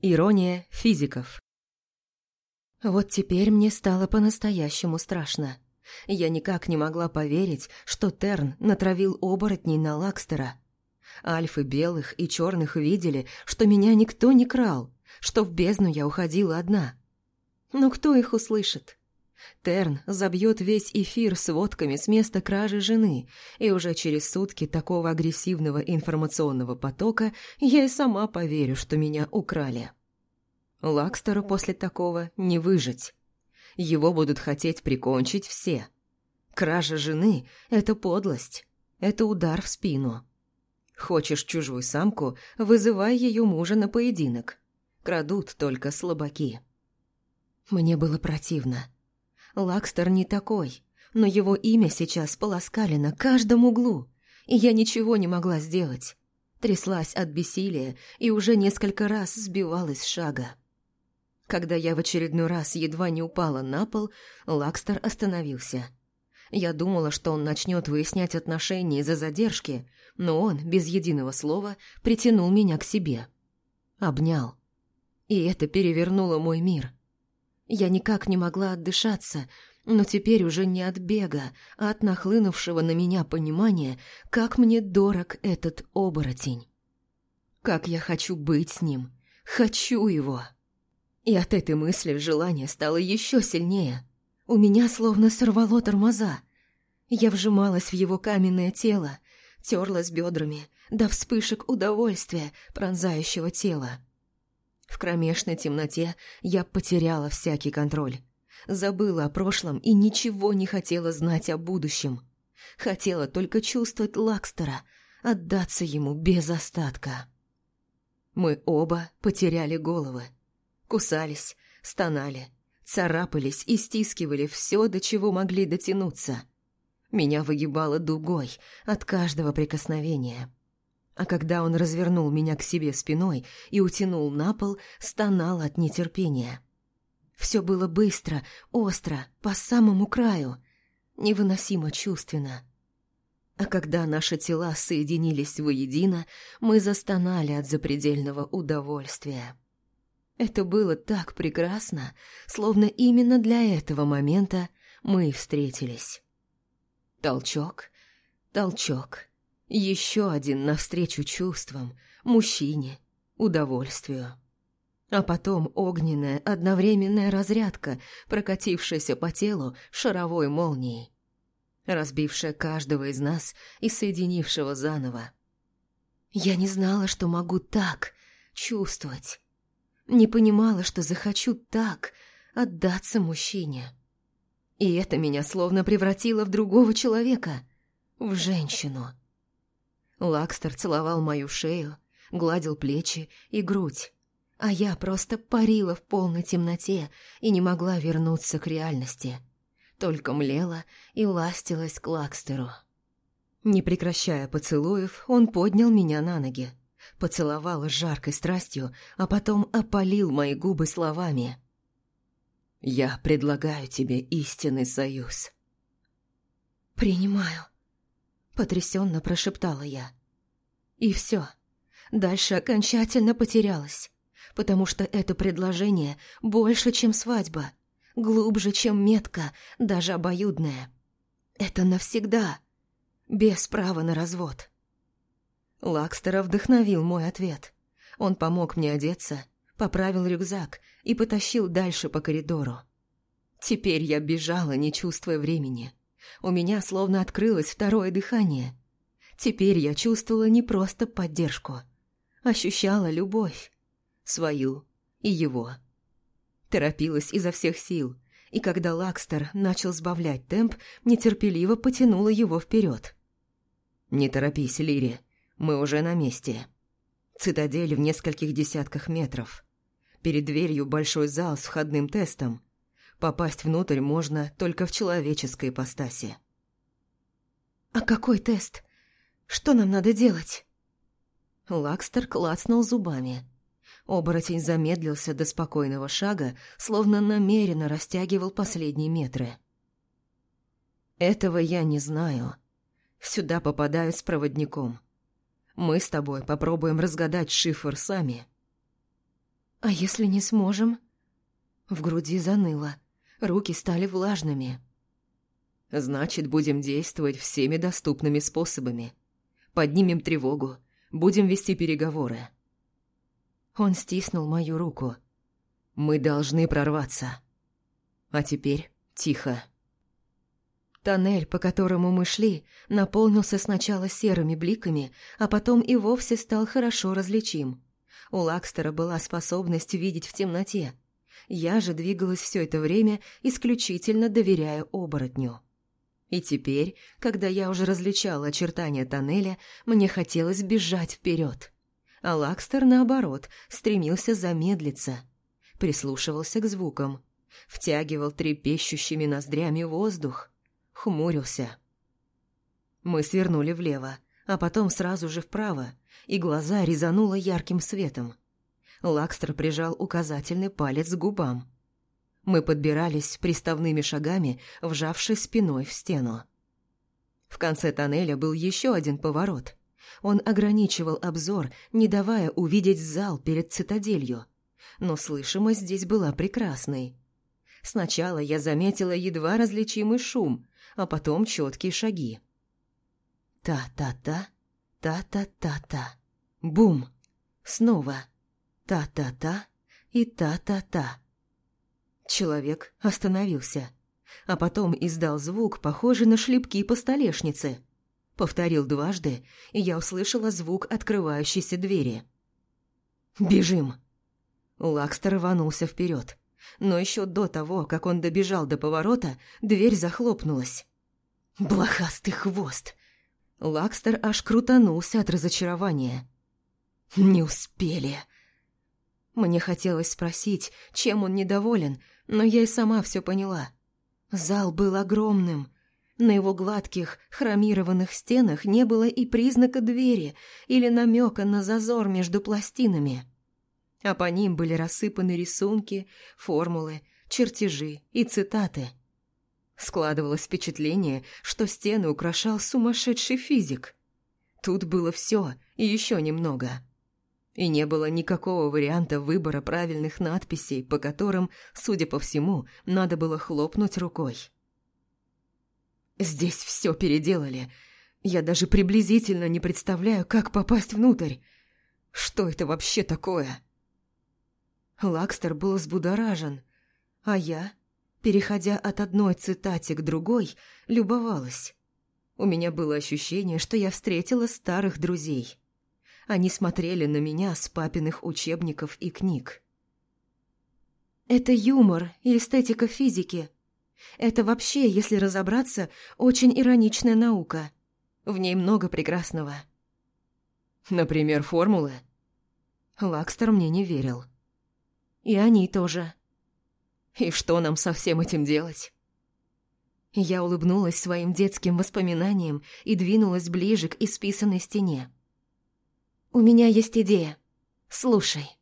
Ирония физиков. Вот теперь мне стало по-настоящему страшно. Я никак не могла поверить, что Терн натравил оборотней на Лакстера. Альфы белых и черных видели, что меня никто не крал, что в бездну я уходила одна. Но кто их услышит? Терн забьет весь эфир с водками с места кражи жены, и уже через сутки такого агрессивного информационного потока я и сама поверю, что меня украли. Лакстеру после такого не выжить. Его будут хотеть прикончить все. Кража жены – это подлость, это удар в спину. Хочешь чужую самку – вызывай ее мужа на поединок. Крадут только слабаки. Мне было противно. Лакстер не такой, но его имя сейчас полоскали на каждом углу, и я ничего не могла сделать. Тряслась от бессилия и уже несколько раз сбивалась с шага. Когда я в очередной раз едва не упала на пол, Лакстер остановился. Я думала, что он начнет выяснять отношения из-за задержки, но он, без единого слова, притянул меня к себе. Обнял. И это перевернуло мой мир. Я никак не могла отдышаться, но теперь уже не от бега, а от нахлынувшего на меня понимания, как мне дорог этот оборотень. Как я хочу быть с ним. Хочу его. И от этой мысли желание стало еще сильнее. У меня словно сорвало тормоза. Я вжималась в его каменное тело, терлась бедрами до вспышек удовольствия, пронзающего тела. В кромешной темноте я потеряла всякий контроль. Забыла о прошлом и ничего не хотела знать о будущем. Хотела только чувствовать Лакстера, отдаться ему без остатка. Мы оба потеряли головы. Кусались, стонали, царапались и стискивали все, до чего могли дотянуться. Меня выгибало дугой от каждого прикосновения а когда он развернул меня к себе спиной и утянул на пол, стонал от нетерпения. Все было быстро, остро, по самому краю, невыносимо чувственно. А когда наши тела соединились воедино, мы застонали от запредельного удовольствия. Это было так прекрасно, словно именно для этого момента мы встретились. Толчок, толчок, еще один навстречу чувствам, мужчине, удовольствию. А потом огненная одновременная разрядка, прокатившаяся по телу шаровой молнией, разбившая каждого из нас и соединившего заново. Я не знала, что могу так чувствовать. Не понимала, что захочу так отдаться мужчине. И это меня словно превратило в другого человека, в женщину. Лакстер целовал мою шею, гладил плечи и грудь, а я просто парила в полной темноте и не могла вернуться к реальности. Только млела и ластилась к Лакстеру. Не прекращая поцелуев, он поднял меня на ноги, поцеловал с жаркой страстью, а потом опалил мои губы словами. «Я предлагаю тебе истинный союз». «Принимаю», потрясенно прошептала я. И все. Дальше окончательно потерялась, потому что это предложение больше, чем свадьба, глубже, чем метка, даже обоюдная. Это навсегда, без права на развод. Лакстера вдохновил мой ответ. Он помог мне одеться, поправил рюкзак и потащил дальше по коридору. Теперь я бежала, не чувствуя времени. У меня словно открылось второе дыхание. Теперь я чувствовала не просто поддержку. Ощущала любовь. Свою и его. Торопилась изо всех сил, и когда Лакстер начал сбавлять темп, нетерпеливо потянула его вперед. «Не торопись, Лири, мы уже на месте. Цитадель в нескольких десятках метров. Перед дверью большой зал с входным тестом. Попасть внутрь можно только в человеческой ипостаси. «А какой тест? Что нам надо делать?» Лакстер клацнул зубами. Оборотень замедлился до спокойного шага, словно намеренно растягивал последние метры. «Этого я не знаю. Сюда попадают с проводником. Мы с тобой попробуем разгадать шифр сами». «А если не сможем?» В груди заныло, руки стали влажными. «Значит, будем действовать всеми доступными способами. Поднимем тревогу, будем вести переговоры». Он стиснул мою руку. «Мы должны прорваться. А теперь тихо». Тоннель, по которому мы шли, наполнился сначала серыми бликами, а потом и вовсе стал хорошо различим. У Лакстера была способность видеть в темноте. Я же двигалась все это время, исключительно доверяя оборотню. И теперь, когда я уже различала очертания тоннеля, мне хотелось бежать вперед. А Лакстер, наоборот, стремился замедлиться. Прислушивался к звукам. Втягивал трепещущими ноздрями воздух. Хмурился. Мы свернули влево, а потом сразу же вправо, и глаза резануло ярким светом. Лакстер прижал указательный палец к губам. Мы подбирались приставными шагами, вжавшись спиной в стену. В конце тоннеля был еще один поворот. Он ограничивал обзор, не давая увидеть зал перед цитаделью. Но слышимость здесь была прекрасной. Сначала я заметила едва различимый шум, а потом четкие шаги. Та-та-та, та-та-та-та. Бум! Снова. Та-та-та и та-та-та. Человек остановился, а потом издал звук, похожий на шлепки по столешнице. Повторил дважды, и я услышала звук открывающейся двери. «Бежим!» Лакстер рванулся вперед, но еще до того, как он добежал до поворота, дверь захлопнулась. «Блохастый хвост!» Лакстер аж крутанулся от разочарования. «Не успели!» Мне хотелось спросить, чем он недоволен, но я и сама все поняла. Зал был огромным. На его гладких, хромированных стенах не было и признака двери или намека на зазор между пластинами. А по ним были рассыпаны рисунки, формулы, чертежи и цитаты. Складывалось впечатление, что стены украшал сумасшедший физик. Тут было все и еще немного и не было никакого варианта выбора правильных надписей, по которым, судя по всему, надо было хлопнуть рукой. «Здесь все переделали. Я даже приблизительно не представляю, как попасть внутрь. Что это вообще такое?» Лакстер был взбудоражен, а я, переходя от одной цитати к другой, любовалась. У меня было ощущение, что я встретила старых друзей. Они смотрели на меня с папиных учебников и книг. Это юмор и эстетика физики. Это вообще, если разобраться, очень ироничная наука. В ней много прекрасного. Например, формулы? Лакстер мне не верил. И они тоже. И что нам со всем этим делать? Я улыбнулась своим детским воспоминаниям и двинулась ближе к исписанной стене. «У меня есть идея. Слушай».